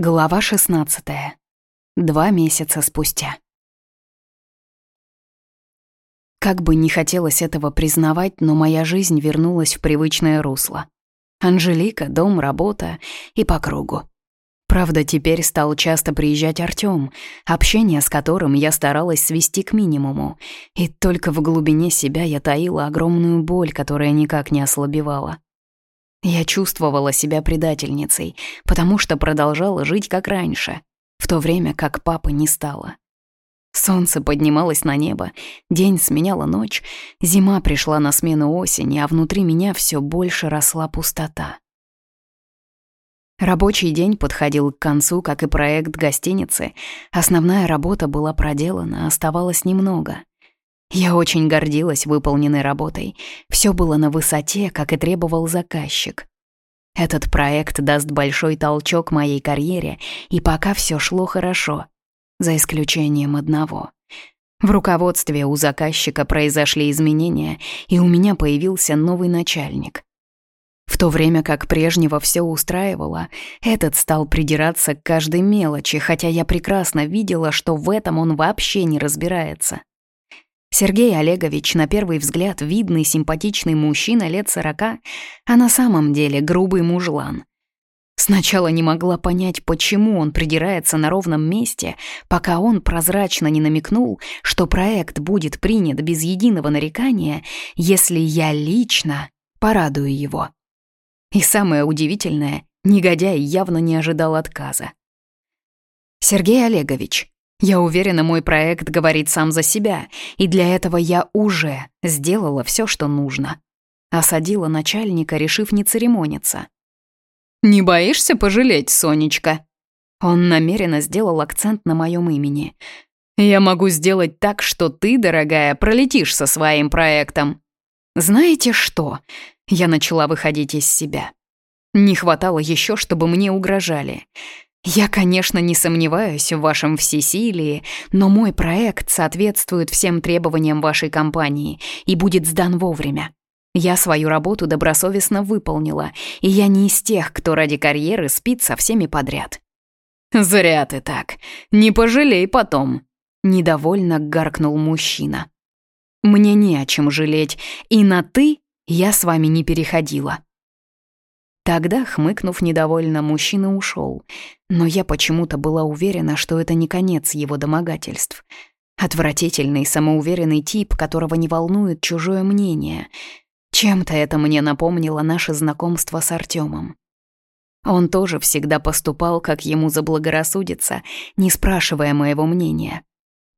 Глава 16. Два месяца спустя. Как бы не хотелось этого признавать, но моя жизнь вернулась в привычное русло. Анжелика, дом, работа и по кругу. Правда, теперь стал часто приезжать Артём, общение с которым я старалась свести к минимуму, и только в глубине себя я таила огромную боль, которая никак не ослабевала. Я чувствовала себя предательницей, потому что продолжала жить как раньше, в то время как папы не стало. Солнце поднималось на небо, день сменяла ночь, зима пришла на смену осени, а внутри меня все больше росла пустота. Рабочий день подходил к концу, как и проект гостиницы. Основная работа была проделана, оставалось немного. Я очень гордилась выполненной работой. Все было на высоте, как и требовал заказчик. Этот проект даст большой толчок моей карьере, и пока все шло хорошо, за исключением одного. В руководстве у заказчика произошли изменения, и у меня появился новый начальник. В то время как прежнего все устраивало, этот стал придираться к каждой мелочи, хотя я прекрасно видела, что в этом он вообще не разбирается. Сергей Олегович, на первый взгляд, видный, симпатичный мужчина лет сорока, а на самом деле грубый мужлан. Сначала не могла понять, почему он придирается на ровном месте, пока он прозрачно не намекнул, что проект будет принят без единого нарекания, если я лично порадую его. И самое удивительное, негодяй явно не ожидал отказа. «Сергей Олегович, я уверена, мой проект говорит сам за себя, и для этого я уже сделала все, что нужно. Осадила начальника, решив не церемониться. «Не боишься пожалеть, Сонечка?» Он намеренно сделал акцент на моем имени. «Я могу сделать так, что ты, дорогая, пролетишь со своим проектом». «Знаете что?» Я начала выходить из себя. Не хватало еще, чтобы мне угрожали. Я, конечно, не сомневаюсь в вашем всесилии, но мой проект соответствует всем требованиям вашей компании и будет сдан вовремя. Я свою работу добросовестно выполнила, и я не из тех, кто ради карьеры спит со всеми подряд. «Зря ты так. Не пожалей потом», — недовольно гаркнул мужчина. «Мне не о чем жалеть, и на «ты» я с вами не переходила». Тогда, хмыкнув недовольно, мужчина ушел, но я почему-то была уверена, что это не конец его домогательств. Отвратительный, самоуверенный тип, которого не волнует чужое мнение. Чем-то это мне напомнило наше знакомство с Артемом. Он тоже всегда поступал, как ему заблагорассудится, не спрашивая моего мнения.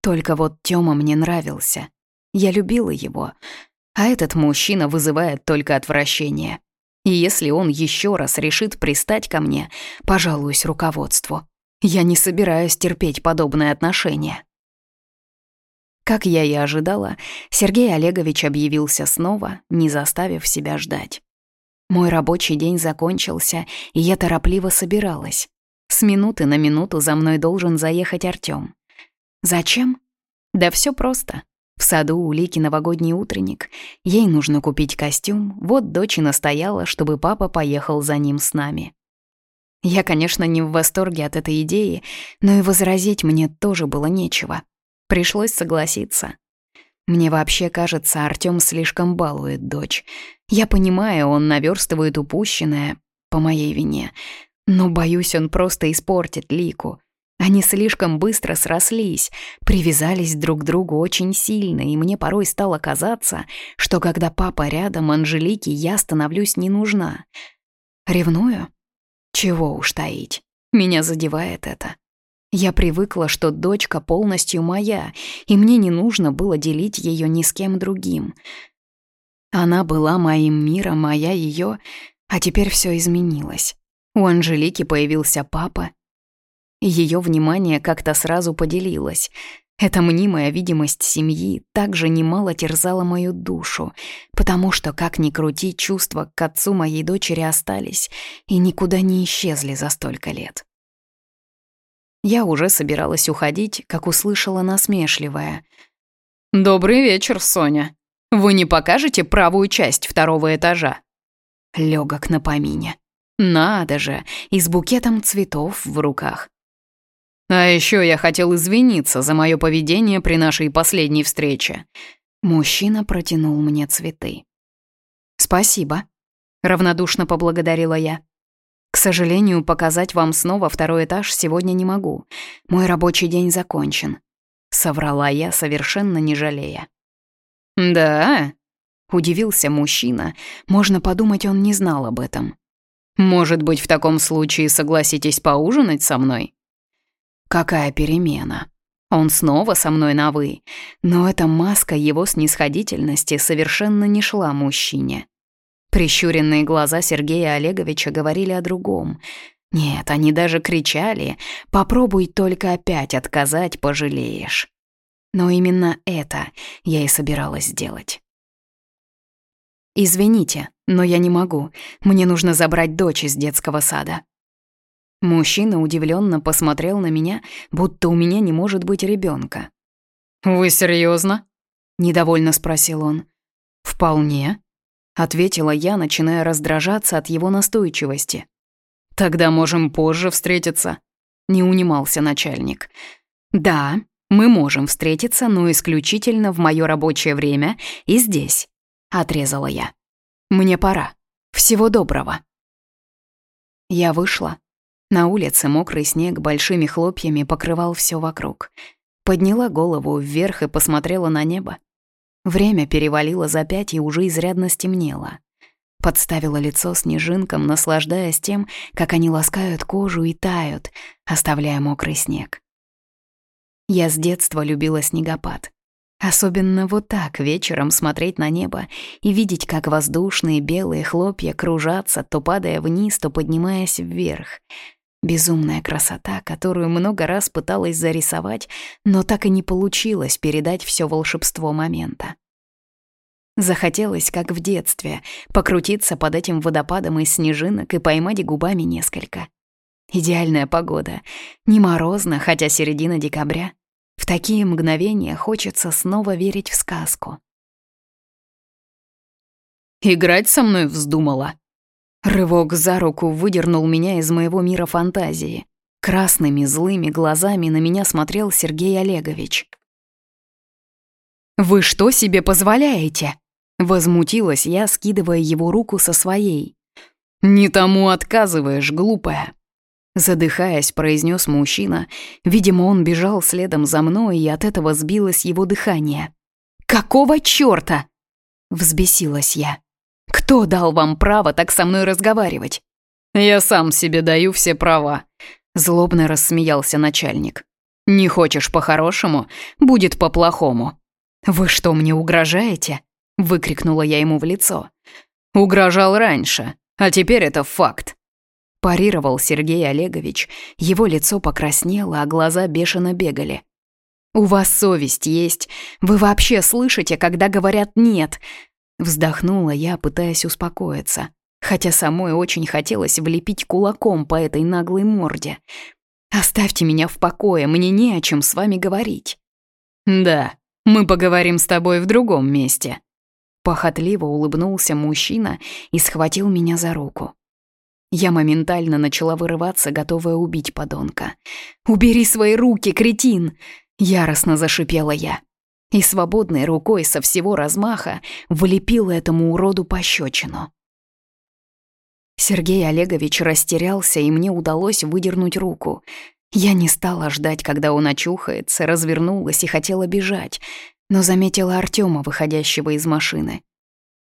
Только вот Тёма мне нравился. Я любила его, а этот мужчина вызывает только отвращение. И если он еще раз решит пристать ко мне, пожалуюсь руководству. Я не собираюсь терпеть подобное отношение. Как я и ожидала, Сергей Олегович объявился снова, не заставив себя ждать. Мой рабочий день закончился, и я торопливо собиралась. С минуты на минуту за мной должен заехать Артём. Зачем? Да все просто. В саду у Лики новогодний утренник. Ей нужно купить костюм, вот дочь и настояла, чтобы папа поехал за ним с нами. Я, конечно, не в восторге от этой идеи, но и возразить мне тоже было нечего. Пришлось согласиться. Мне вообще кажется, Артём слишком балует дочь. Я понимаю, он наверстывает упущенное по моей вине, но боюсь, он просто испортит Лику. Они слишком быстро срослись, привязались друг к другу очень сильно, и мне порой стало казаться, что когда папа рядом, Анжелике я становлюсь не нужна. Ревную? Чего уж таить. Меня задевает это. Я привыкла, что дочка полностью моя, и мне не нужно было делить ее ни с кем другим. Она была моим миром, моя ее, а теперь все изменилось. У Анжелики появился папа, ее внимание как-то сразу поделилось. Эта мнимая видимость семьи также немало терзала мою душу, потому что, как ни крути, чувства к отцу моей дочери остались и никуда не исчезли за столько лет. Я уже собиралась уходить, как услышала насмешливая. «Добрый вечер, Соня. Вы не покажете правую часть второго этажа?» Лёгок на помине. Надо же, и с букетом цветов в руках. А еще я хотел извиниться за мое поведение при нашей последней встрече. Мужчина протянул мне цветы. «Спасибо», — равнодушно поблагодарила я. «К сожалению, показать вам снова второй этаж сегодня не могу. Мой рабочий день закончен», — соврала я, совершенно не жалея. «Да?» — удивился мужчина. Можно подумать, он не знал об этом. «Может быть, в таком случае согласитесь поужинать со мной?» Какая перемена. Он снова со мной на «вы», но эта маска его снисходительности совершенно не шла мужчине. Прищуренные глаза Сергея Олеговича говорили о другом. Нет, они даже кричали «Попробуй только опять отказать, пожалеешь». Но именно это я и собиралась сделать. «Извините, но я не могу. Мне нужно забрать дочь из детского сада». Мужчина удивленно посмотрел на меня, будто у меня не может быть ребенка. «Вы серьезно? недовольно спросил он. «Вполне», — ответила я, начиная раздражаться от его настойчивости. «Тогда можем позже встретиться», — не унимался начальник. «Да, мы можем встретиться, но исключительно в мое рабочее время и здесь», — отрезала я. «Мне пора. Всего доброго». Я вышла, на улице мокрый снег большими хлопьями покрывал все вокруг. Подняла голову вверх и посмотрела на небо. Время перевалило за пять и уже изрядно стемнело. Подставила лицо снежинкам, наслаждаясь тем, как они ласкают кожу и тают, оставляя мокрый снег. Я с детства любила снегопад. Особенно вот так вечером смотреть на небо и видеть, как воздушные белые хлопья кружатся, то падая вниз, то поднимаясь вверх. Безумная красота, которую много раз пыталась зарисовать, но так и не получилось передать все волшебство момента. Захотелось, как в детстве, покрутиться под этим водопадом из снежинок и поймать губами несколько. Идеальная погода. Не морозно, хотя середина декабря. В такие мгновения хочется снова верить в сказку. «Играть со мной вздумала?» Рывок за руку выдернул меня из моего мира фантазии. Красными злыми глазами на меня смотрел Сергей Олегович. «Вы что себе позволяете?» Возмутилась я, скидывая его руку со своей. «Не тому отказываешь, глупая!» Задыхаясь, произнес мужчина. Видимо, он бежал следом за мной, и от этого сбилось его дыхание. «Какого чёрта?» Взбесилась я. Кто дал вам право так со мной разговаривать? Я сам себе даю все права. Злобно рассмеялся начальник. Не хочешь по-хорошему, будет по-плохому. Вы что, мне угрожаете? Выкрикнула я ему в лицо. Угрожал раньше, а теперь это факт. Парировал Сергей Олегович. Его лицо покраснело, а глаза бешено бегали. «У вас совесть есть. Вы вообще слышите, когда говорят «нет»? Вздохнула я, пытаясь успокоиться, хотя самой очень хотелось влепить кулаком по этой наглой морде. «Оставьте меня в покое, мне не о чем с вами говорить». «Да, мы поговорим с тобой в другом месте». Похотливо улыбнулся мужчина и схватил меня за руку. Я моментально начала вырываться, готовая убить подонка. «Убери свои руки, кретин!» — яростно зашипела я и свободной рукой со всего размаха влепил этому уроду пощечину. Сергей Олегович растерялся, и мне удалось выдернуть руку. Я не стала ждать, когда он очухается, развернулась и хотела бежать, но заметила Артема, выходящего из машины.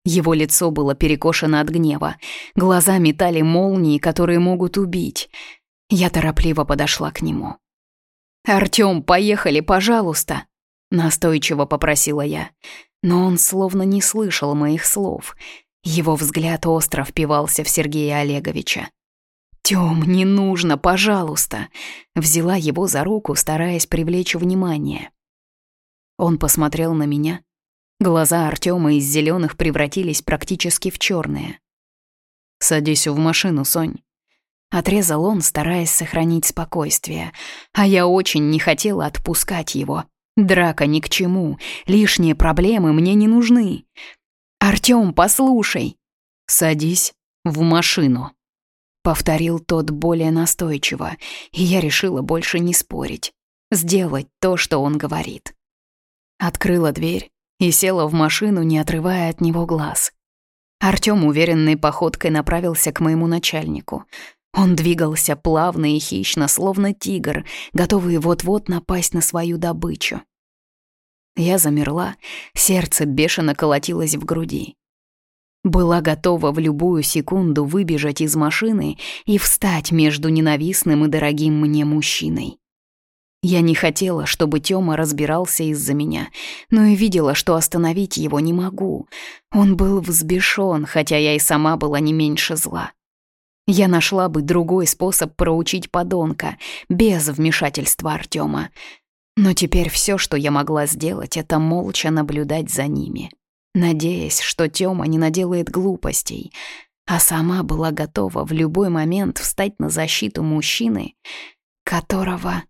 Его лицо было перекошено от гнева, глаза метали молнии, которые могут убить. Я торопливо подошла к нему. «Артём, поехали, пожалуйста!» Настойчиво попросила я, но он словно не слышал моих слов. Его взгляд остро впивался в Сергея Олеговича. «Тём, не нужно, пожалуйста!» Взяла его за руку, стараясь привлечь внимание. Он посмотрел на меня. Глаза Артёма из зелёных превратились практически в чёрные. «Садись в машину, Сонь». Отрезал он, стараясь сохранить спокойствие, а я очень не хотела отпускать его. Драка ни к чему, лишние проблемы мне не нужны. Артём, послушай. Садись в машину. Повторил тот более настойчиво, и я решила больше не спорить. Сделать то, что он говорит. Открыла дверь и села в машину, не отрывая от него глаз. Артём уверенной походкой направился к моему начальнику. Он двигался плавно и хищно, словно тигр, готовый вот-вот напасть на свою добычу. Я замерла, сердце бешено колотилось в груди. Была готова в любую секунду выбежать из машины и встать между ненавистным и дорогим мне мужчиной. Я не хотела, чтобы Тёма разбирался из-за меня, но и видела, что остановить его не могу. Он был взбешён, хотя я и сама была не меньше зла. Я нашла бы другой способ проучить подонка, без вмешательства Артема. Но теперь все, что я могла сделать, это молча наблюдать за ними, надеясь, что Тёма не наделает глупостей, а сама была готова в любой момент встать на защиту мужчины, которого